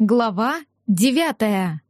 Глава девятая.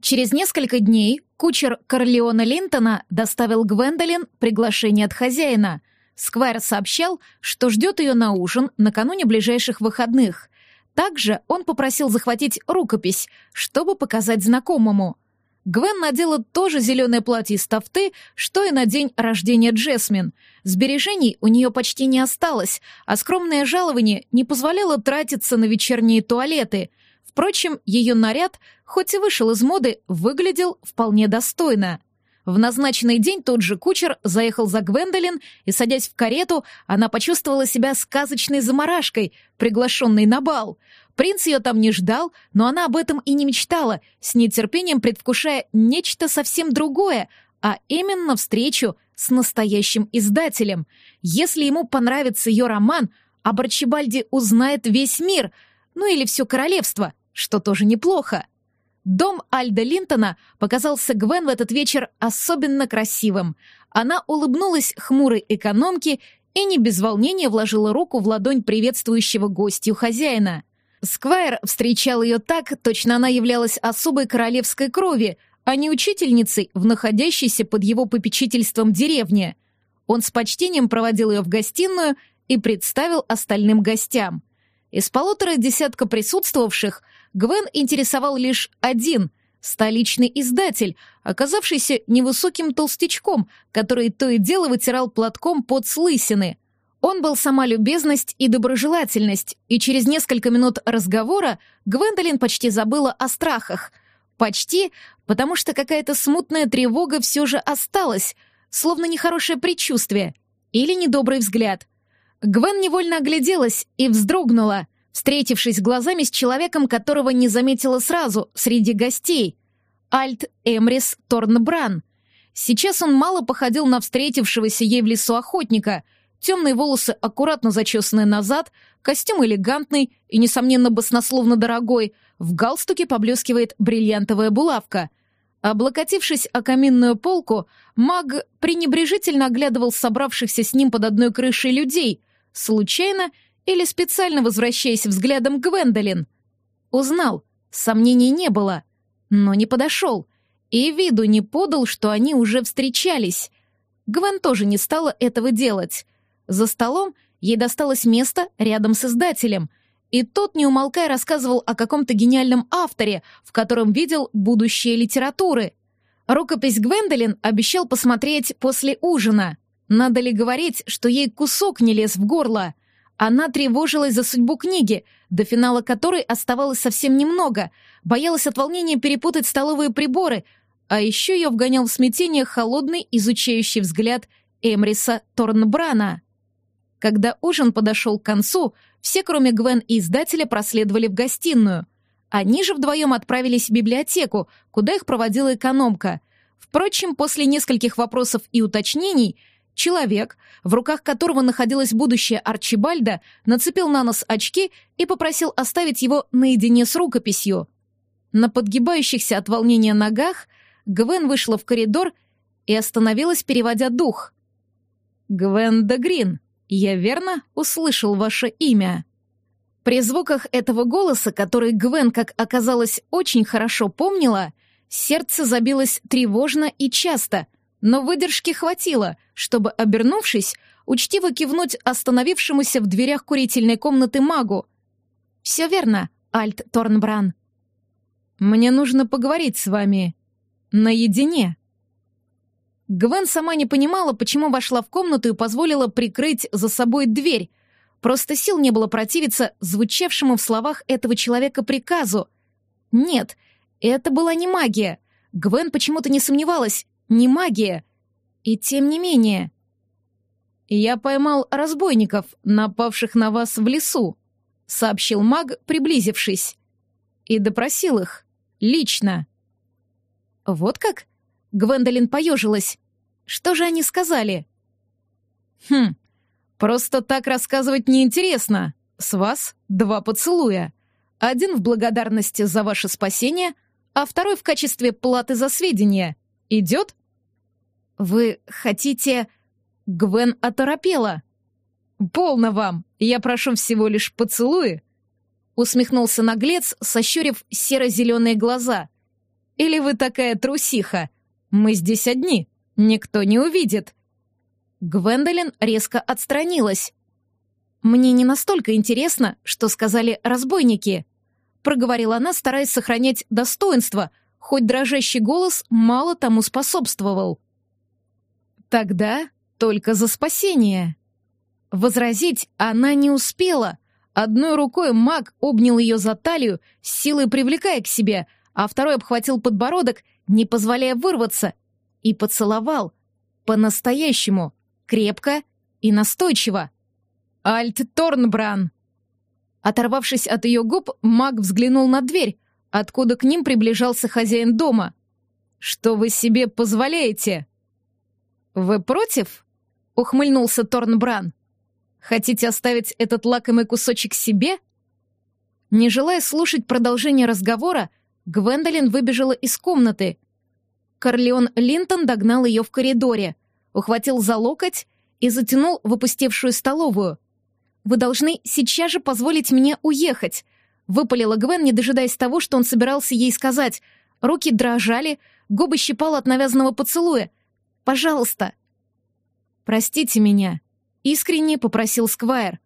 Через несколько дней кучер Корлеона Линтона доставил Гвендолин приглашение от хозяина. Сквайр сообщал, что ждет ее на ужин накануне ближайших выходных. Также он попросил захватить рукопись, чтобы показать знакомому. Гвен надела тоже зеленое платье из тафты, что и на день рождения Джесмин. Сбережений у нее почти не осталось, а скромное жалование не позволяло тратиться на вечерние туалеты — Впрочем, ее наряд, хоть и вышел из моды, выглядел вполне достойно. В назначенный день тот же кучер заехал за Гвендолин, и, садясь в карету, она почувствовала себя сказочной заморашкой, приглашенной на бал. Принц ее там не ждал, но она об этом и не мечтала, с нетерпением предвкушая нечто совсем другое, а именно встречу с настоящим издателем. Если ему понравится ее роман, об Арчибальде узнает весь мир, ну или все королевство — что тоже неплохо. Дом Альда Линтона показался Гвен в этот вечер особенно красивым. Она улыбнулась хмурой экономке и не без волнения вложила руку в ладонь приветствующего гостью хозяина. Сквайр встречал ее так, точно она являлась особой королевской крови, а не учительницей в находящейся под его попечительством деревне. Он с почтением проводил ее в гостиную и представил остальным гостям. Из полутора десятка присутствовавших Гвен интересовал лишь один — столичный издатель, оказавшийся невысоким толстячком, который то и дело вытирал платком под слысины. Он был сама любезность и доброжелательность, и через несколько минут разговора Гвендолин почти забыла о страхах. Почти, потому что какая-то смутная тревога все же осталась, словно нехорошее предчувствие или недобрый взгляд. Гвен невольно огляделась и вздрогнула — встретившись глазами с человеком, которого не заметила сразу среди гостей. Альт Эмрис Торнбран. Сейчас он мало походил на встретившегося ей в лесу охотника. Темные волосы аккуратно зачесаны назад, костюм элегантный и, несомненно, баснословно дорогой, в галстуке поблескивает бриллиантовая булавка. Облокотившись о каминную полку, маг пренебрежительно оглядывал собравшихся с ним под одной крышей людей, случайно — или специально возвращаясь взглядом к Гвендолин? Узнал, сомнений не было, но не подошел. И виду не подал, что они уже встречались. Гвен тоже не стала этого делать. За столом ей досталось место рядом с издателем, и тот, не умолкая, рассказывал о каком-то гениальном авторе, в котором видел будущее литературы. Рукопись Гвендолин обещал посмотреть после ужина. Надо ли говорить, что ей кусок не лез в горло — она тревожилась за судьбу книги, до финала которой оставалось совсем немного, боялась от волнения перепутать столовые приборы, а еще ее вгонял в смятение холодный изучающий взгляд Эмриса Торнбрана. Когда ужин подошел к концу, все, кроме Гвен и издателя, проследовали в гостиную. Они же вдвоем отправились в библиотеку, куда их проводила экономка. Впрочем, после нескольких вопросов и уточнений — Человек, в руках которого находилось будущее Арчибальда, нацепил на нос очки и попросил оставить его наедине с рукописью. На подгибающихся от волнения ногах Гвен вышла в коридор и остановилась, переводя дух. «Гвенда Грин, я верно услышал ваше имя?» При звуках этого голоса, который Гвен, как оказалось, очень хорошо помнила, сердце забилось тревожно и часто, но выдержки хватило, чтобы, обернувшись, учтиво кивнуть остановившемуся в дверях курительной комнаты магу. «Все верно, Альт Торнбран». «Мне нужно поговорить с вами. Наедине». Гвен сама не понимала, почему вошла в комнату и позволила прикрыть за собой дверь. Просто сил не было противиться звучавшему в словах этого человека приказу. Нет, это была не магия. Гвен почему-то не сомневалась, не магия. И тем не менее... «Я поймал разбойников, напавших на вас в лесу», — сообщил маг, приблизившись. «И допросил их. Лично». «Вот как?» — Гвендолин поежилась. «Что же они сказали?» «Хм, просто так рассказывать неинтересно. С вас два поцелуя. Один в благодарности за ваше спасение, а второй в качестве платы за сведения. Идет?» «Вы хотите...» Гвен оторопела. «Полно вам! Я прошу всего лишь поцелуи!» Усмехнулся наглец, сощурив серо-зеленые глаза. «Или вы такая трусиха? Мы здесь одни, никто не увидит». Гвендолин резко отстранилась. «Мне не настолько интересно, что сказали разбойники», — проговорила она, стараясь сохранять достоинство, хоть дрожащий голос мало тому способствовал. «Тогда только за спасение». Возразить она не успела. Одной рукой маг обнял ее за талию, силой привлекая к себе, а второй обхватил подбородок, не позволяя вырваться, и поцеловал. По-настоящему, крепко и настойчиво. «Альт Торнбран!» Оторвавшись от ее губ, маг взглянул на дверь, откуда к ним приближался хозяин дома. «Что вы себе позволяете?» «Вы против?» — ухмыльнулся Торнбран. Хотите оставить этот лакомый кусочек себе? Не желая слушать продолжение разговора, Гвендолин выбежала из комнаты. Корлеон Линтон догнал ее в коридоре, ухватил за локоть и затянул в опустевшую столовую. «Вы должны сейчас же позволить мне уехать», — выпалила Гвен, не дожидаясь того, что он собирался ей сказать. Руки дрожали, губы щипало от навязанного поцелуя. «Пожалуйста». «Простите меня», Искренне попросил Сквайр.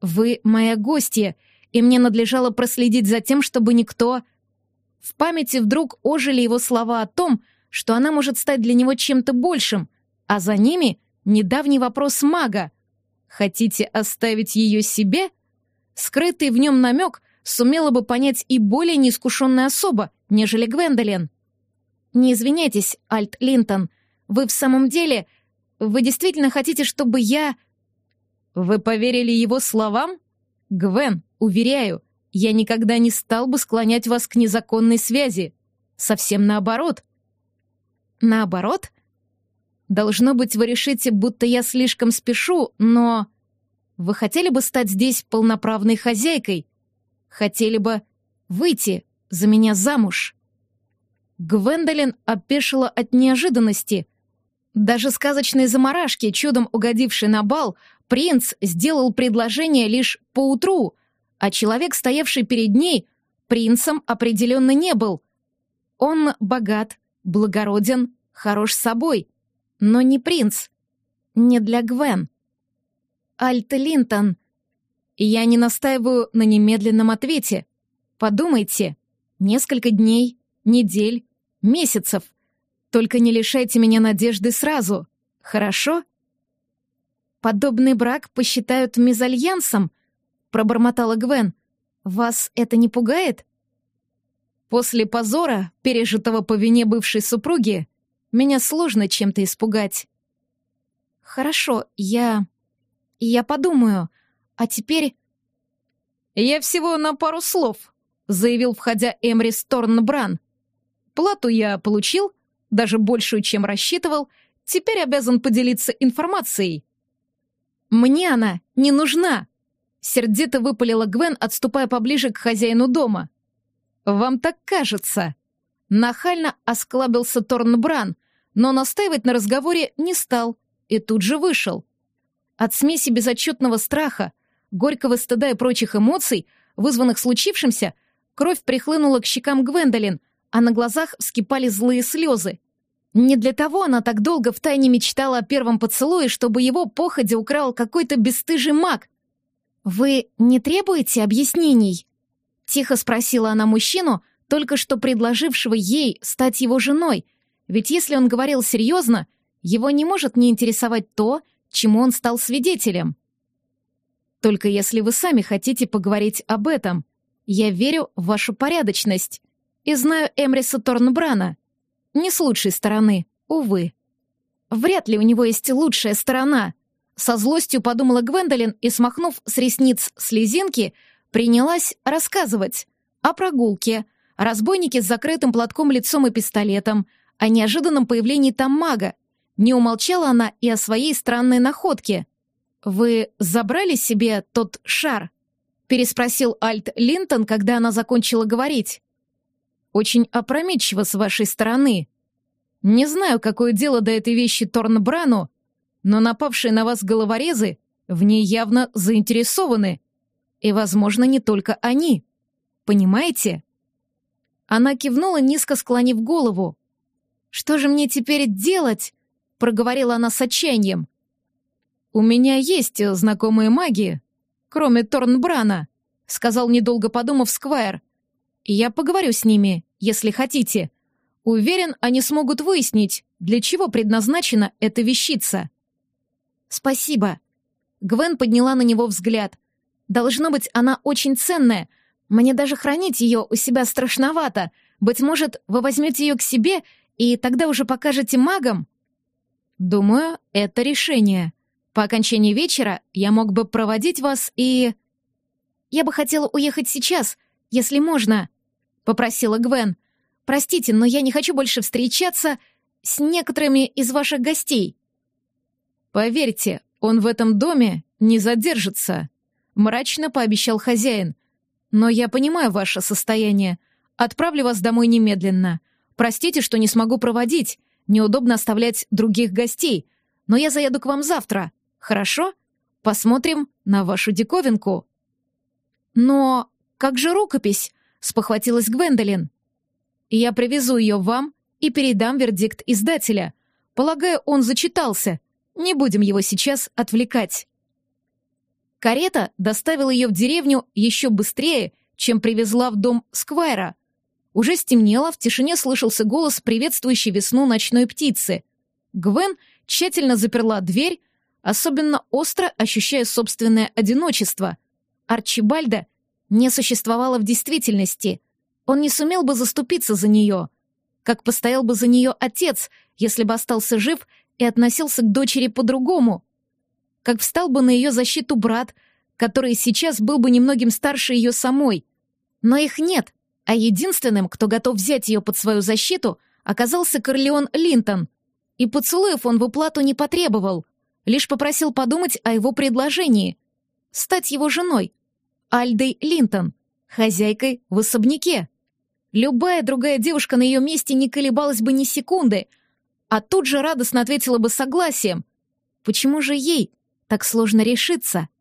«Вы моя гостья, и мне надлежало проследить за тем, чтобы никто...» В памяти вдруг ожили его слова о том, что она может стать для него чем-то большим, а за ними недавний вопрос мага. «Хотите оставить ее себе?» Скрытый в нем намек сумела бы понять и более неискушенная особа, нежели Гвендолин. «Не извиняйтесь, Альт Линтон, вы в самом деле... Вы действительно хотите, чтобы я...» Вы поверили его словам? Гвен, уверяю, я никогда не стал бы склонять вас к незаконной связи. Совсем наоборот. Наоборот? Должно быть, вы решите, будто я слишком спешу, но... Вы хотели бы стать здесь полноправной хозяйкой? Хотели бы выйти за меня замуж?» Гвендолин опешила от неожиданности. Даже сказочные заморашки, чудом угодившие на бал, Принц сделал предложение лишь поутру, а человек, стоявший перед ней, принцем определенно не был. Он богат, благороден, хорош собой, но не принц. Не для Гвен. Альт Линтон. Я не настаиваю на немедленном ответе. Подумайте. Несколько дней, недель, месяцев. Только не лишайте меня надежды сразу. Хорошо? подобный брак посчитают мезальянсом?» — пробормотала Гвен. «Вас это не пугает?» «После позора, пережитого по вине бывшей супруги, меня сложно чем-то испугать». «Хорошо, я... я подумаю. А теперь...» «Я всего на пару слов», — заявил, входя Эмрис Торнбран. «Плату я получил, даже большую, чем рассчитывал, теперь обязан поделиться информацией». «Мне она не нужна!» Сердито выпалила Гвен, отступая поближе к хозяину дома. «Вам так кажется!» Нахально осклабился Торнбран, но настаивать на разговоре не стал и тут же вышел. От смеси безотчетного страха, горького стыда и прочих эмоций, вызванных случившимся, кровь прихлынула к щекам Гвендолин, а на глазах вскипали злые слезы. Не для того она так долго втайне мечтала о первом поцелуе, чтобы его походе украл какой-то бесстыжий маг. «Вы не требуете объяснений?» — тихо спросила она мужчину, только что предложившего ей стать его женой, ведь если он говорил серьезно, его не может не интересовать то, чему он стал свидетелем. «Только если вы сами хотите поговорить об этом. Я верю в вашу порядочность и знаю Эмриса Торнбрана. Не с лучшей стороны, увы. Вряд ли у него есть лучшая сторона. Со злостью подумала Гвендолин и, смахнув с ресниц слезинки, принялась рассказывать о прогулке, о разбойнике с закрытым платком лицом и пистолетом, о неожиданном появлении там мага. Не умолчала она и о своей странной находке. «Вы забрали себе тот шар?» — переспросил Альт Линтон, когда она закончила говорить. Очень опрометчиво с вашей стороны. Не знаю, какое дело до этой вещи Торнбрану, но напавшие на вас головорезы в ней явно заинтересованы. И, возможно, не только они. понимаете? Она кивнула, низко склонив голову. «Что же мне теперь делать?» — проговорила она с отчаянием. «У меня есть знакомые маги, кроме Торнбрана», — сказал недолго подумав Сквайр. «Я поговорю с ними, если хотите. Уверен, они смогут выяснить, для чего предназначена эта вещица». «Спасибо». Гвен подняла на него взгляд. «Должно быть, она очень ценная. Мне даже хранить ее у себя страшновато. Быть может, вы возьмете ее к себе и тогда уже покажете магам?» «Думаю, это решение. По окончании вечера я мог бы проводить вас и...» «Я бы хотела уехать сейчас, если можно», — попросила Гвен. «Простите, но я не хочу больше встречаться с некоторыми из ваших гостей». «Поверьте, он в этом доме не задержится», — мрачно пообещал хозяин. «Но я понимаю ваше состояние. Отправлю вас домой немедленно. Простите, что не смогу проводить. Неудобно оставлять других гостей. Но я заеду к вам завтра. Хорошо? Посмотрим на вашу диковинку». «Но как же рукопись?» — спохватилась Гвендолин. «Я привезу ее вам и передам вердикт издателя. Полагаю, он зачитался. Не будем его сейчас отвлекать». Карета доставила ее в деревню еще быстрее, чем привезла в дом Сквайра. Уже стемнело, в тишине слышался голос, приветствующий весну ночной птицы. Гвен тщательно заперла дверь, особенно остро ощущая собственное одиночество. Арчибальда не существовало в действительности. Он не сумел бы заступиться за нее. Как постоял бы за нее отец, если бы остался жив и относился к дочери по-другому. Как встал бы на ее защиту брат, который сейчас был бы немногим старше ее самой. Но их нет, а единственным, кто готов взять ее под свою защиту, оказался Корлеон Линтон. И поцелуев он в уплату не потребовал, лишь попросил подумать о его предложении — стать его женой, Альдой Линтон, хозяйкой в особняке. Любая другая девушка на ее месте не колебалась бы ни секунды, а тут же радостно ответила бы согласием. Почему же ей так сложно решиться? —